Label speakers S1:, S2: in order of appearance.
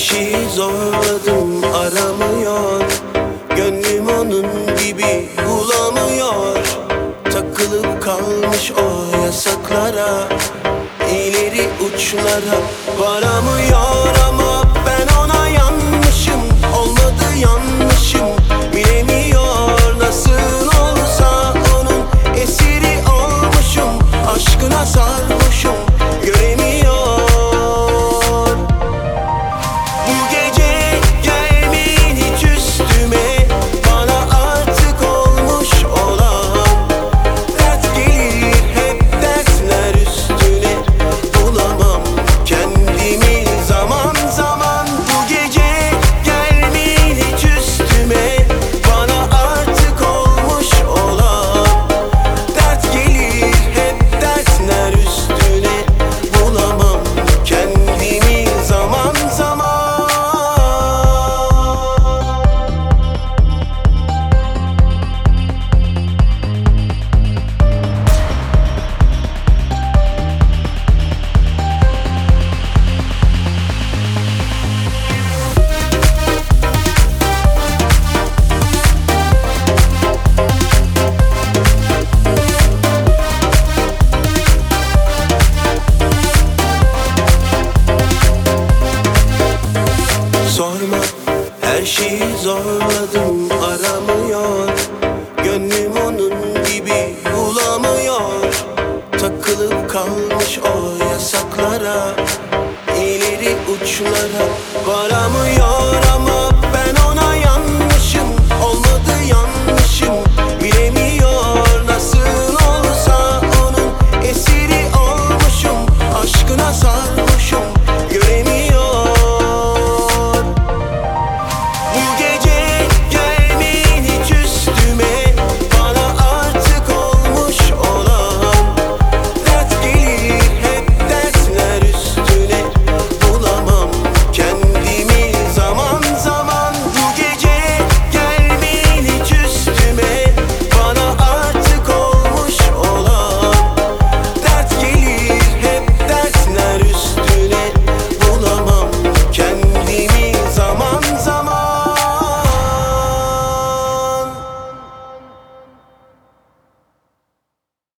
S1: Güneşi zorladım aramıyor. Gönlüm onun gibi bulamıyor. Takılıp kalmış o yasaklara. İleri uçlara varamıyor ama ben Kalmış o yasaklara ileri uçlara varamıyor